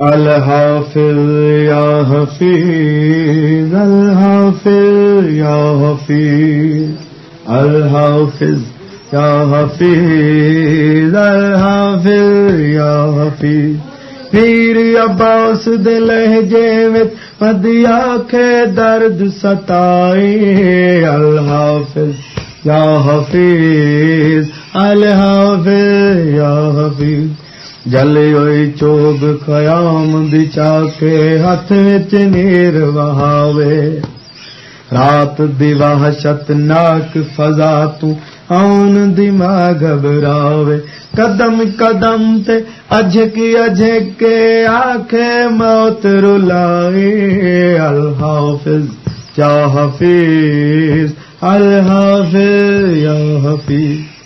الحافظ یا حفیظ، الحافظ یا حفیظ، الحافظ یا حفیظ، الحافظ یا حفیظ۔ پیر عباس دے لہجے وچ پدیا کے درد ستائی الحافظ یا حفیظ، الحافظ یا حفیظ۔ जलियो चोग कयाम बिचा के हथ विच नीर वहावे रात विवाह शतनाक फजा तू औन दिमा घबरावे। कदम कदम ते अझक अझक के आखे मौत रुलाए। अल हाफिज, या हफीज, अल हाफिज, या हफीज।